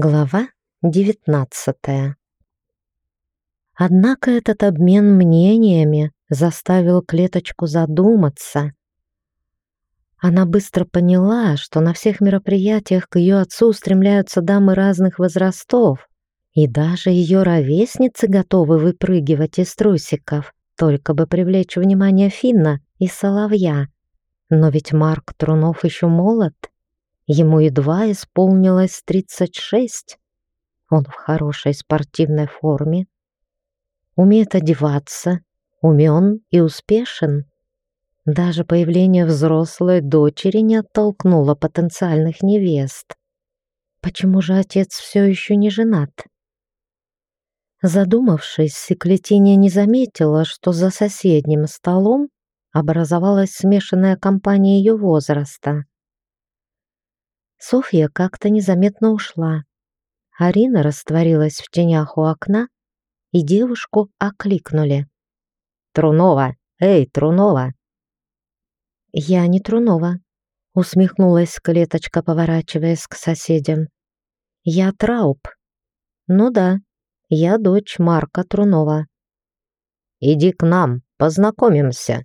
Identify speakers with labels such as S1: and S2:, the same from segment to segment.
S1: Глава девятнадцатая. Однако этот обмен мнениями заставил клеточку задуматься. Она быстро поняла, что на всех мероприятиях к ее отцу устремляются дамы разных возрастов, и даже ее ровесницы готовы выпрыгивать из трусиков, только бы привлечь внимание Финна и Соловья. Но ведь Марк Трунов еще молод, ему едва исполнилось 36. Он в хорошей спортивной форме, умеет одеваться, умен и успешен. Даже появление взрослой дочери не оттолкнуло потенциальных невест. Почему же отец все еще не женат? Задумавшись, Секлетиния не заметила, что за соседним столом образовалась смешанная компания ее возраста. Софья как-то незаметно ушла. Арина растворилась в тенях у окна, и девушку окликнули. «Трунова! Эй, Трунова!» «Я не Трунова», — усмехнулась клеточка, поворачиваясь к соседям. «Я Трауб». «Ну да, я дочь Марка Трунова». «Иди к нам, познакомимся».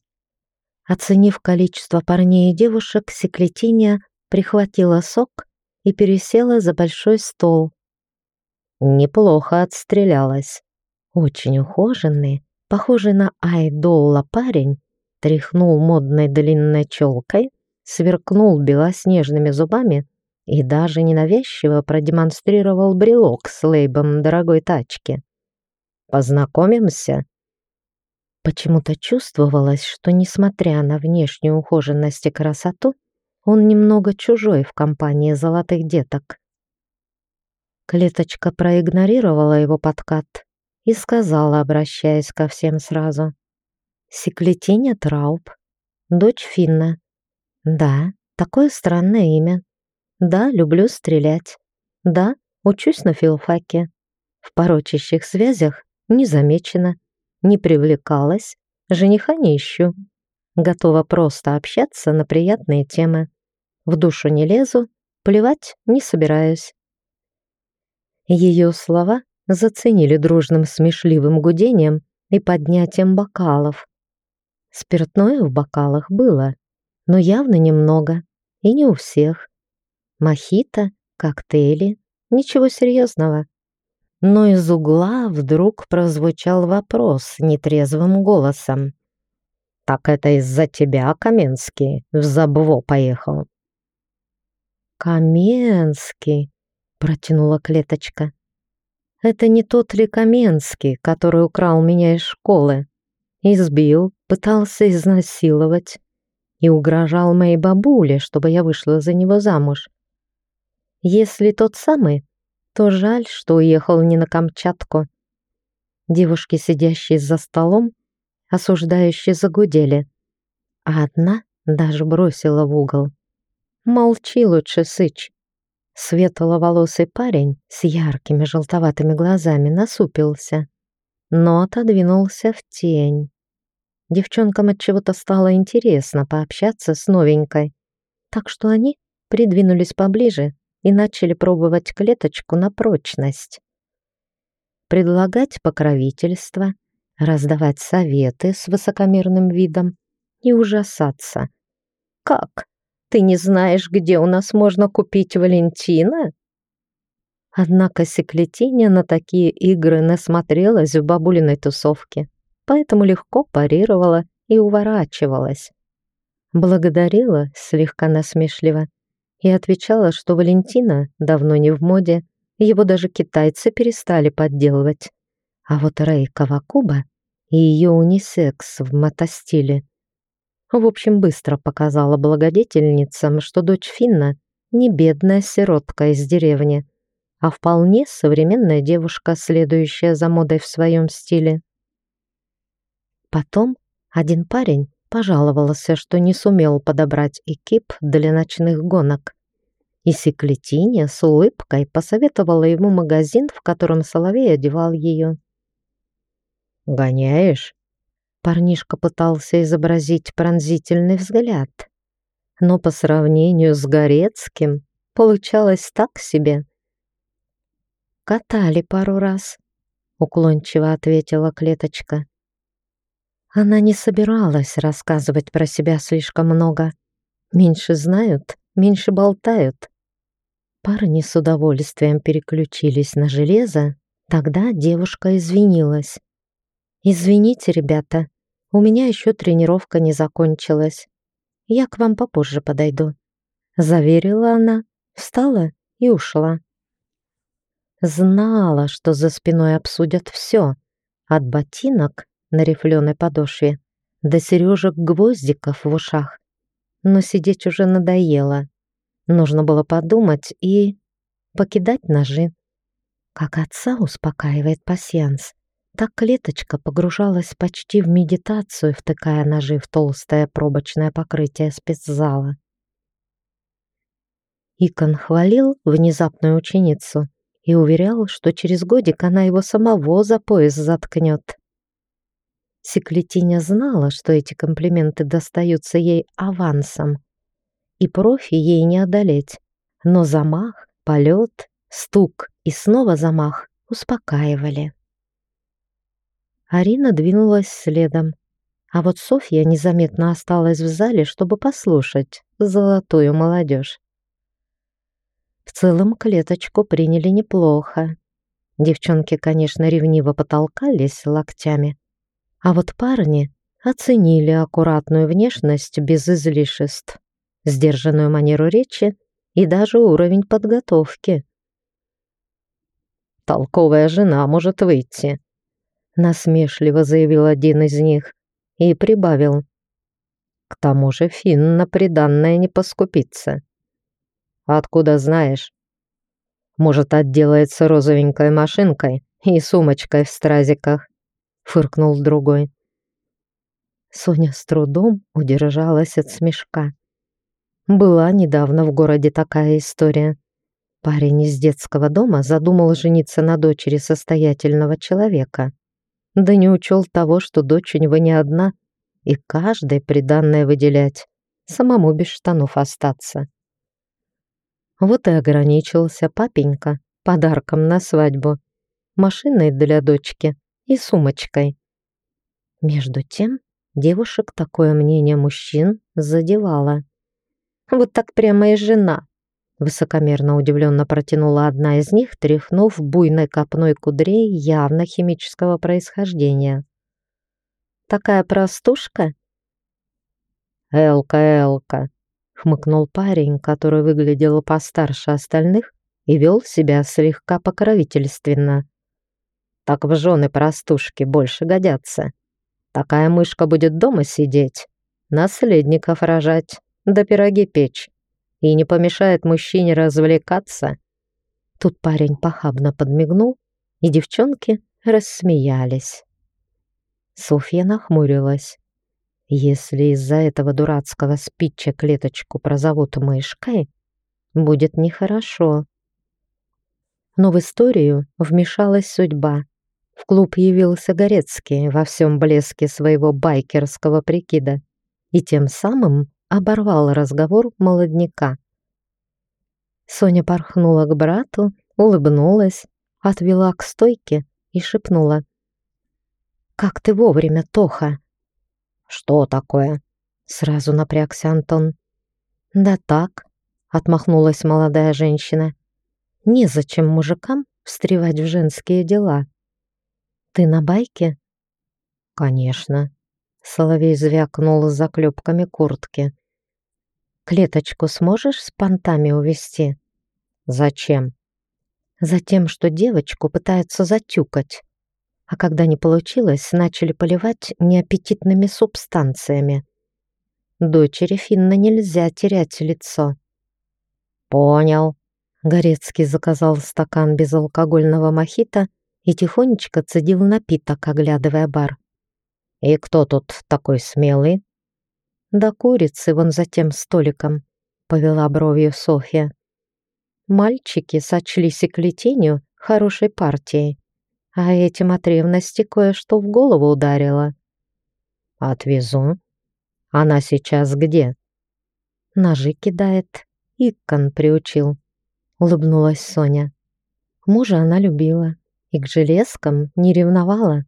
S1: Оценив количество парней и девушек, секретиня прихватила сок и пересела за большой стол. Неплохо отстрелялась. Очень ухоженный, похожий на айдола парень, тряхнул модной длинной челкой, сверкнул белоснежными зубами и даже ненавязчиво продемонстрировал брелок с лейбом дорогой тачки. «Познакомимся?» Почему-то чувствовалось, что, несмотря на внешнюю ухоженность и красоту, он немного чужой в компании золотых деток. Клеточка проигнорировала его подкат и сказала, обращаясь ко всем сразу. «Секлетиня Трауб, дочь Финна. Да, такое странное имя. Да, люблю стрелять. Да, учусь на филфаке. В порочащих связях не замечена, не привлекалась, жениха не ищу. Готова просто общаться на приятные темы. В душу не лезу, плевать не собираюсь. Ее слова заценили дружным смешливым гудением и поднятием бокалов. Спиртное в бокалах было, но явно немного, и не у всех. Мохито, коктейли, ничего серьезного. Но из угла вдруг прозвучал вопрос нетрезвым голосом. «Так это из-за тебя, Каменский, в Забво поехал?» «Каменский», — протянула клеточка. «Это не тот ли Каменский, который украл меня из школы? Избил, пытался изнасиловать и угрожал моей бабуле, чтобы я вышла за него замуж. Если тот самый, то жаль, что уехал не на Камчатку. Девушки, сидящие за столом, осуждающие загудели, а одна даже бросила в угол. «Молчи лучше, сыч!» Светловолосый парень с яркими желтоватыми глазами насупился, но отодвинулся в тень. Девчонкам от чего-то стало интересно пообщаться с новенькой, так что они придвинулись поближе и начали пробовать клеточку на прочность. Предлагать покровительство, раздавать советы с высокомерным видом и ужасаться. «Как? Ты не знаешь, где у нас можно купить Валентина?» Однако Секлетиня на такие игры насмотрелась в бабулиной тусовке, поэтому легко парировала и уворачивалась. Благодарила слегка насмешливо и отвечала, что Валентина давно не в моде, его даже китайцы перестали подделывать. А вот Рэй Кавакуба и ее унисекс в мотостиле. В общем, быстро показала благодетельницам, что дочь Финна не бедная сиротка из деревни, а вполне современная девушка, следующая за модой в своем стиле. Потом один парень пожаловался, что не сумел подобрать экип для ночных гонок. И Секлетиня с улыбкой посоветовала ему магазин, в котором Соловей одевал ее. «Гоняешь?» Парнишка пытался изобразить пронзительный взгляд, но по сравнению с Горецким получалось так себе. Катали пару раз, уклончиво ответила клеточка. Она не собиралась рассказывать про себя слишком много. Меньше знают, меньше болтают. Парни с удовольствием переключились на железо, тогда девушка извинилась. «Извините, ребята, у меня еще тренировка не закончилась. Я к вам попозже подойду», — заверила она, встала и ушла. Знала, что за спиной обсудят все, от ботинок на рифленой подошве до сережек-гвоздиков в ушах. Но сидеть уже надоело. Нужно было подумать и покидать ножи. Как отца успокаивает пасьянс, так клеточка погружалась почти в медитацию, втыкая ножи в толстое пробочное покрытие спецзала. Икон хвалил внезапную ученицу и уверял, что через годик она его самого за пояс заткнет. Секлетиня знала, что эти комплименты достаются ей авансом, и профи ей не одолеть, но замах, полет, стук и снова замах успокаивали. Арина двинулась следом, а вот Софья незаметно осталась в зале, чтобы послушать золотую молодежь. В целом клеточку приняли неплохо. Девчонки, конечно, ревниво потолкались локтями, а вот парни оценили аккуратную внешность без излишеств, сдержанную манеру речи и даже уровень подготовки. «Толковая жена может выйти», — насмешливо заявил один из них и прибавил. «К тому же Финн на приданное не поскупится». «Откуда знаешь?» «Может, отделается розовенькой машинкой и сумочкой в стразиках», — фыркнул другой. Соня с трудом удержалась от смешка. Была недавно в городе такая история. Парень из детского дома задумал жениться на дочери состоятельного человека. Да не учел того, что дочь у него не одна, и каждой приданное выделять, самому без штанов остаться. Вот и ограничился папенька подарком на свадьбу, машиной для дочки и сумочкой. Между тем, девушек такое мнение мужчин задевало. «Вот так прямо и жена!» Высокомерно удивленно протянула одна из них, тряхнув буйной копной кудрей явно химического происхождения. «Такая простушка?» «Элка, Элка!» — хмыкнул парень, который выглядел постарше остальных и вел себя слегка покровительственно. Так в жены простушки больше годятся. Такая мышка будет дома сидеть, наследников рожать, да пироги печь. И не помешает мужчине развлекаться. Тут парень похабно подмигнул, и девчонки рассмеялись. Софья нахмурилась. Если из-за этого дурацкого спича клеточку прозовут мышкой, будет нехорошо. Но в историю вмешалась судьба. В клуб явился Горецкий во всем блеске своего байкерского прикида и тем самым оборвал разговор молодняка. Соня порхнула к брату, улыбнулась, отвела к стойке и шепнула. «Как ты вовремя, Тоха!» «Что такое?» — сразу напрягся Антон. «Да так», — отмахнулась молодая женщина. «Незачем мужикам встревать в женские дела». «Ты на байке?» «Конечно», — Соловей звякнул с заклепками куртки. «Клеточку сможешь с понтами увести? «Зачем?» «Затем, что девочку пытаются затюкать, а когда не получилось, начали поливать неаппетитными субстанциями. Дочери Финна нельзя терять лицо». «Понял», — Горецкий заказал стакан безалкогольного мохито и тихонечко цедил напиток, оглядывая бар. «И кто тут такой смелый?» «Да курицы вон за тем столиком», — повела бровью Софья. Мальчики сочли секлетению хорошей партией, а этим от ревности кое-что в голову ударило. «Отвезу. Она сейчас где?» «Ножи кидает. Икон приучил», — улыбнулась Соня. Мужа она любила и к железкам не ревновала.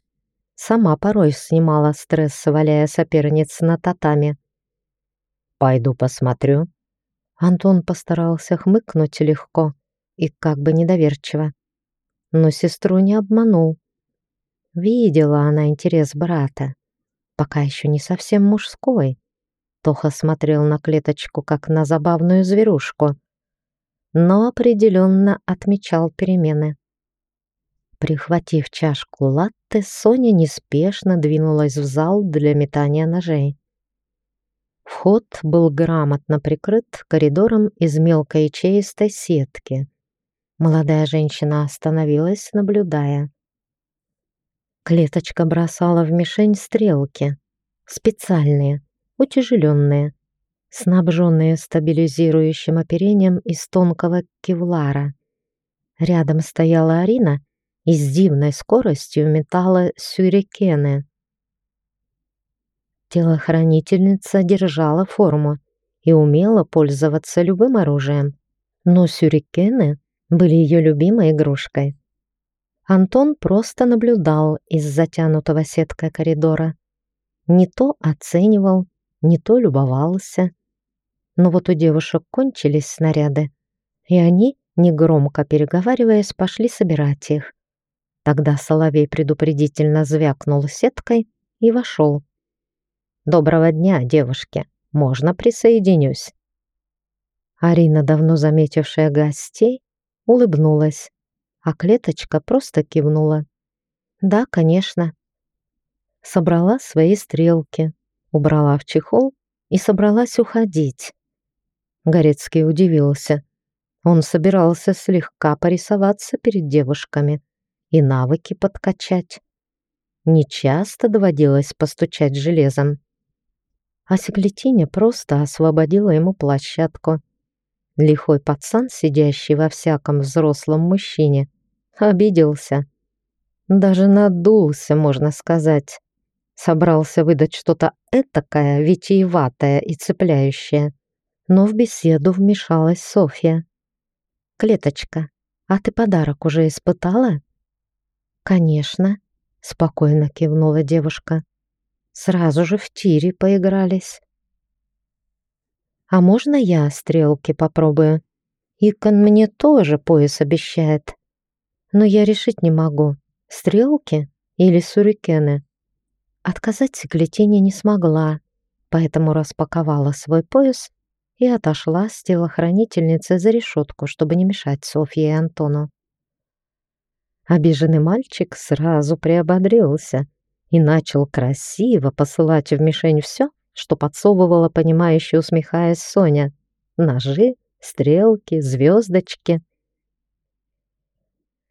S1: Сама порой снимала стресс, валяя соперниц на татами. «Пойду посмотрю». Антон постарался хмыкнуть легко и как бы недоверчиво. Но сестру не обманул. Видела она интерес брата, пока еще не совсем мужской. Тоха смотрел на клеточку, как на забавную зверушку, но определенно отмечал перемены. Прихватив чашку латте, Соня неспешно двинулась в зал для метания ножей. Вход был грамотно прикрыт коридором из мелкой ячеистой сетки. Молодая женщина остановилась, наблюдая. Клеточка бросала в мишень стрелки. Специальные, утяжеленные, снабженные стабилизирующим оперением из тонкого кевлара. Рядом стояла Арина и с дивной скоростью метала сюрикены. Телохранительница держала форму и умела пользоваться любым оружием, но сюрикены были ее любимой игрушкой. Антон просто наблюдал из затянутого сеткой коридора. Не то оценивал, не то любовался. Но вот у девушек кончились снаряды, и они, негромко переговариваясь, пошли собирать их. Тогда Соловей предупредительно звякнул сеткой и вошел. «Доброго дня, девушки! Можно присоединюсь?» Арина, давно заметившая гостей, улыбнулась, а клеточка просто кивнула. «Да, конечно». Собрала свои стрелки, убрала в чехол и собралась уходить. Горецкий удивился. Он собирался слегка порисоваться перед девушками — и навыки подкачать. Не часто доводилось постучать железом. А Секлетиня просто освободила ему площадку. Лихой пацан, сидящий во всяком взрослом мужчине, обиделся. Даже надулся, можно сказать. Собрался выдать что-то этакое, витиеватое и цепляющее. Но в беседу вмешалась Софья. «Клеточка, а ты подарок уже испытала?» «Конечно», — спокойно кивнула девушка. «Сразу же в тире поигрались». «А можно я стрелки попробую? Икон мне тоже пояс обещает. Но я решить не могу, стрелки или сурикены». Отказать секлетине не смогла, поэтому распаковала свой пояс и отошла с телохранительницей за решетку, чтобы не мешать Софье и Антону. Обиженный мальчик сразу приободрился и начал красиво посылать в мишень все, что подсовывала, понимающе усмехаясь Соня. Ножи, стрелки, звездочки.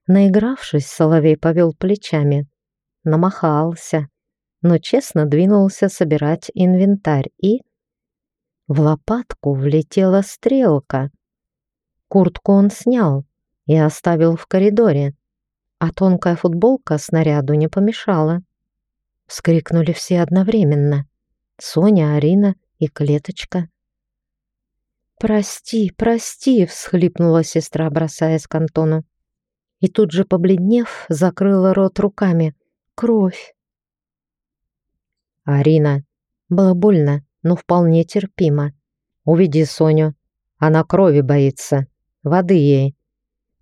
S1: Наигравшись, Соловей повел плечами, намахался, но честно двинулся собирать инвентарь и... В лопатку влетела стрелка. Куртку он снял и оставил в коридоре а тонкая футболка снаряду не помешала. Вскрикнули все одновременно. Соня, Арина и Клеточка. «Прости, прости!» — всхлипнула сестра, бросаясь к Антону. И тут же, побледнев, закрыла рот руками. «Кровь!» «Арина!» Было больно, но вполне терпимо. «Уведи Соню. Она крови боится. Воды ей!»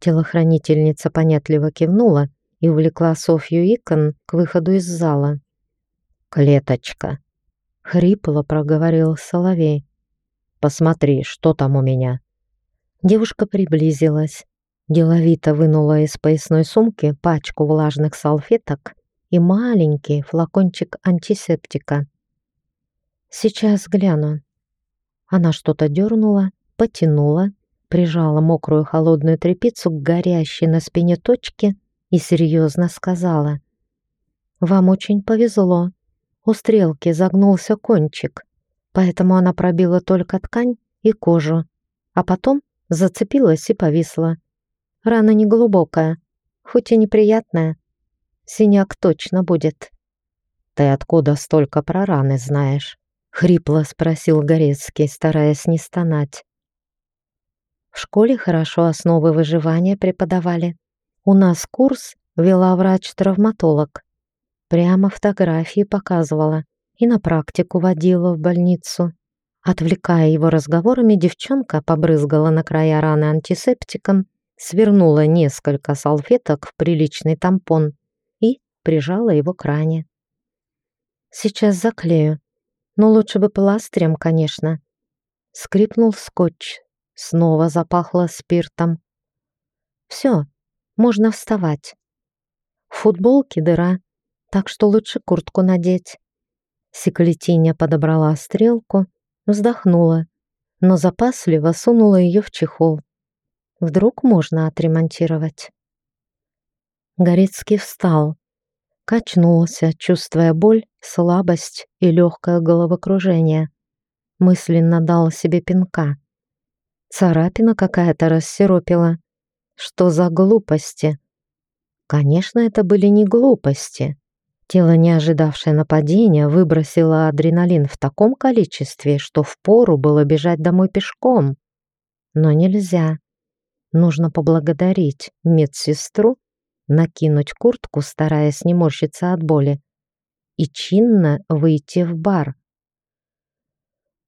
S1: Телохранительница понятливо кивнула и увлекла Софью Икон к выходу из зала. «Клеточка!» — хрипло проговорил Соловей. «Посмотри, что там у меня». Девушка приблизилась, деловито вынула из поясной сумки пачку влажных салфеток и маленький флакончик антисептика. «Сейчас гляну». Она что-то дернула, потянула прижала мокрую холодную тряпицу к горящей на спине точке и серьезно сказала. «Вам очень повезло. У стрелки загнулся кончик, поэтому она пробила только ткань и кожу, а потом зацепилась и повисла. Рана не глубокая, хоть и неприятная. Синяк точно будет». «Ты откуда столько про раны знаешь?» — хрипло спросил Горецкий, стараясь не стонать. В школе хорошо основы выживания преподавали. У нас курс вела врач-травматолог. Прямо фотографии показывала и на практику водила в больницу. Отвлекая его разговорами, девчонка побрызгала на края раны антисептиком, свернула несколько салфеток в приличный тампон и прижала его к ране. «Сейчас заклею, но лучше бы пластырем, конечно». Скрипнул скотч, снова запахло спиртом. «Все, можно вставать. В футболке дыра, так что лучше куртку надеть». Секлетиня подобрала стрелку, вздохнула, но запасливо сунула ее в чехол. Вдруг можно отремонтировать. Горецкий встал, качнулся, чувствуя боль, слабость и легкое головокружение. Мысленно дал себе пинка. Царапина какая-то рассеропила. Что за глупости? Конечно, это были не глупости. Тело, не ожидавшее нападения, выбросило адреналин в таком количестве, что впору было бежать домой пешком. Но нельзя. Нужно поблагодарить медсестру, накинуть куртку, стараясь не морщиться от боли, и чинно выйти в бар.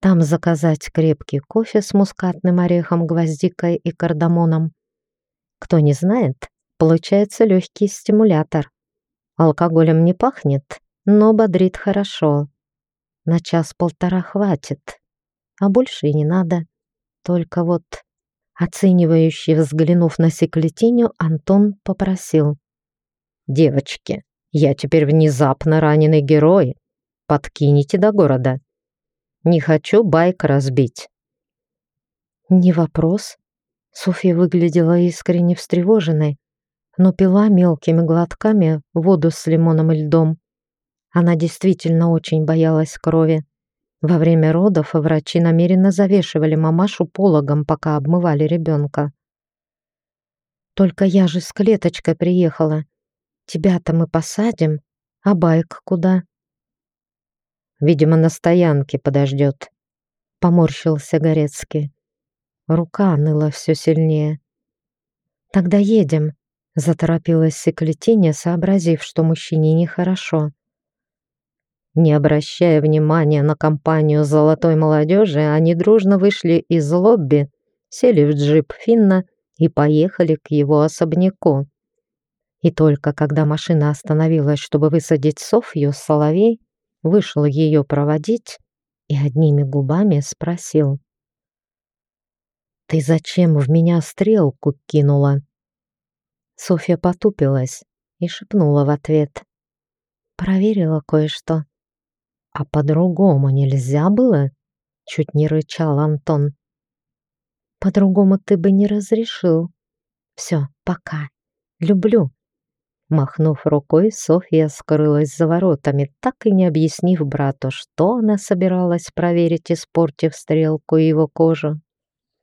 S1: Там заказать крепкий кофе с мускатным орехом, гвоздикой и кардамоном. Кто не знает, получается легкий стимулятор. Алкоголем не пахнет, но бодрит хорошо. На час-полтора хватит, а больше и не надо. Только вот, оценивающий взглянув на секлетиню, Антон попросил. «Девочки, я теперь внезапно раненый герой. Подкините до города. Не хочу байк разбить». «Не вопрос». Софья выглядела искренне встревоженной но пила мелкими глотками воду с лимоном и льдом. Она действительно очень боялась крови. Во время родов врачи намеренно завешивали мамашу пологом, пока обмывали ребенка. «Только я же с клеточкой приехала. Тебя-то мы посадим, а байк куда?» «Видимо, на стоянке подождет», — поморщился Горецкий. Рука ныла все сильнее. «Тогда едем», Заторопилась Секлетиня, сообразив, что мужчине нехорошо. Не обращая внимания на компанию золотой молодежи, они дружно вышли из лобби, сели в джип Финна и поехали к его особняку. И только когда машина остановилась, чтобы высадить Софью, Соловей вышел ее проводить и одними губами спросил. «Ты зачем в меня стрелку кинула?» Софья потупилась и шепнула в ответ. Проверила кое-что. А по-другому нельзя было? Чуть не рычал Антон. По-другому ты бы не разрешил. Все, пока. Люблю. Махнув рукой, Софья скрылась за воротами, так и не объяснив брату, что она собиралась проверить, испортив стрелку его кожу.